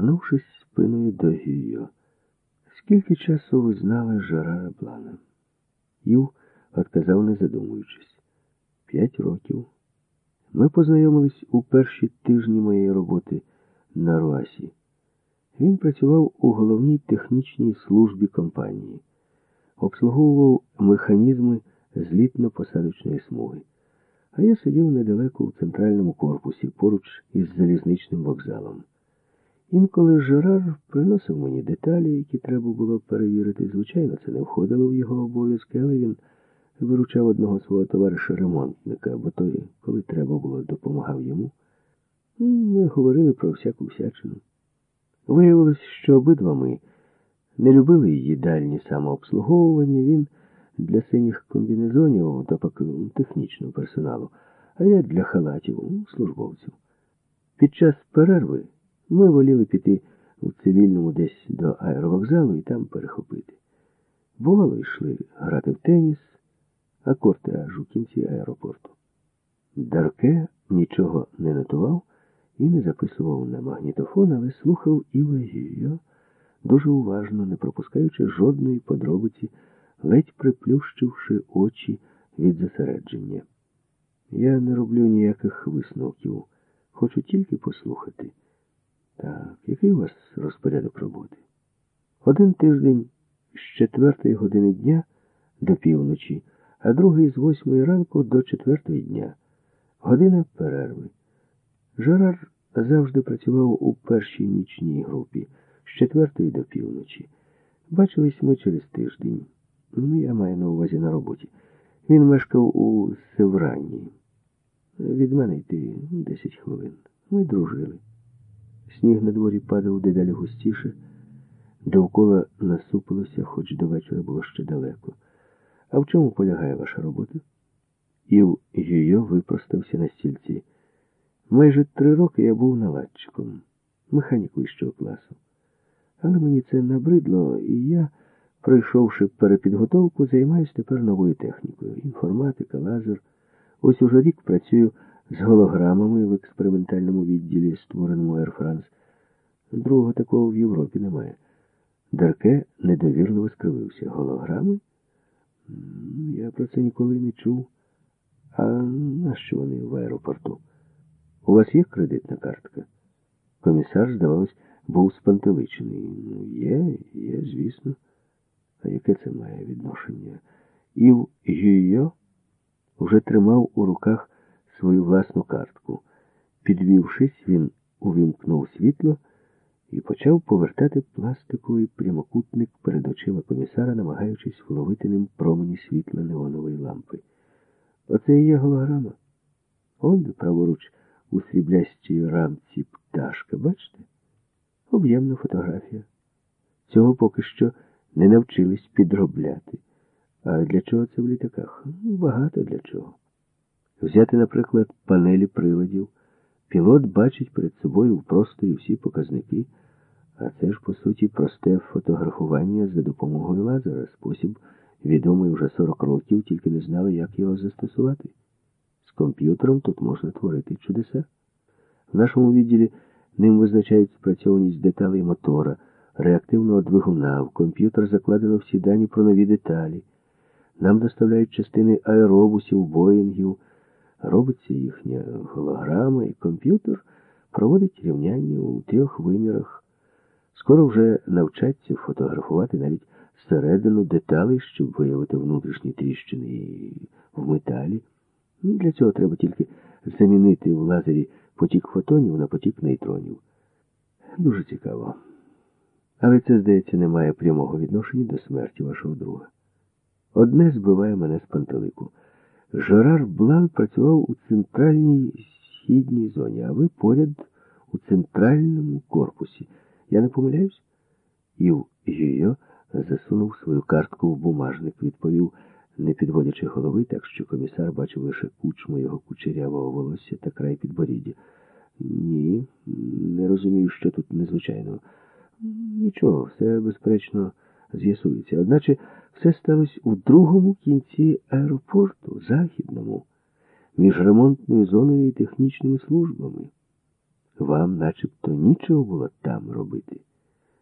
повернувшись спиною до Гійо. Скільки часу ви знали Жерара Блана? Ів відказав, не задумуючись. П'ять років. Ми познайомились у перші тижні моєї роботи на Руасі. Він працював у головній технічній службі компанії, обслуговував механізми злітно-посадочної смуги. А я сидів недалеко у центральному корпусі, поруч із залізничним вокзалом. Інколи Жерар приносив мені деталі, які треба було перевірити. Звичайно, це не входило в його обов'язки, але він виручав одного свого товариша ремонтника, бо той, коли треба було, допомагав йому. Ми говорили про всяку всячину. Виявилось, що обидва ми не любили їдальні самообслуговування. Він для синіх комбінезонів, тобак технічного персоналу, а я для халатів, службовців. Під час перерви ми воліли піти у цивільному десь до аеровокзалу і там перехопити. Бувало, йшли грати в теніс, а корти аж у кінці аеропорту. Дарке нічого не нотував і не записував на магнітофон, але слухав Іва Гійо дуже уважно, не пропускаючи жодної подробиці, ледь приплющивши очі від зосередження. Я не роблю ніяких висновків, хочу тільки послухати. Так, який у вас розпорядок роботи? Один тиждень з четвертої години дня до півночі, а другий з восьмої ранку до четвертої дня. Година перерви. Жерар завжди працював у першій нічній групі з четвертої до півночі. Бачились ми через тиждень. Ну, я маю на увазі на роботі. Він мешкав у Севранні. Від мене йти десять хвилин. Ми дружили. Сніг на дворі падав дедалі густіше, довкола насупилося, хоч до вечора було ще далеко. А в чому полягає ваша робота? Ів Юйо випростався на стільці. Майже три роки я був наладчиком, механік вищого класу. Але мені це набридло, і я, пройшовши перепідготовку, займаюся тепер новою технікою. Інформатика, лазер. Ось уже рік працюю з голограмами в експериментальному відділі, створеному Air France. Другого такого в Європі немає. Дарке недовірливо скривився. Голограми? Я про це ніколи не чув. А нащо вони в аеропорту? У вас є кредитна картка? Комісар, здавалось, був спантеличений. Ну, є, є, звісно. А яке це має відношення? Ів Юйо вже тримав у руках свою власну картку. Підвівшись, він увімкнув світло і почав повертати пластиковий прямокутник перед очима комісара, намагаючись вловити ним промені світла неонової лампи. Оце і є голограма. Он праворуч у сріблястій рамці пташка, бачите? Об'ємна фотографія. Цього поки що не навчились підробляти. А для чого це в літаках? Багато для чого. Взяти, наприклад, панелі приладів. Пілот бачить перед собою в просторі всі показники, а це ж, по суті, просте фотографування за допомогою лазера, спосіб, відомий вже 40 років, тільки не знали, як його застосувати. З комп'ютером тут можна творити чудеса. В нашому відділі ним визначають спрацьованість деталей мотора, реактивного двигуна, в комп'ютер закладено всі дані про нові деталі. Нам доставляють частини аеробусів, боїнгів, робиться їхня голограма, і комп'ютер проводить рівняння у трьох вимірах. Скоро вже навчаться фотографувати навіть середину деталей, щоб виявити внутрішні тріщини в металі. Для цього треба тільки замінити в лазері потік фотонів на потік нейтронів. Дуже цікаво. Але це, здається, не має прямого відношення до смерті вашого друга. Одне збиває мене з пантелику. Жерар Блан працював у центральній східній зоні, а ви поряд у центральному корпусі. Я не помиляюсь? Ів Юйо засунув свою картку в бумажник, відповів, не підводячи голови, так що комісар бачив лише кучму його кучерявого волосся та край підборіддя. Ні, не розумію, що тут незвичайного. Нічого, все безперечно з'ясується. Одначе все сталося у другому кінці аеропорту, західному, між ремонтною зоною і технічними службами. Вам начебто нічого було там робити.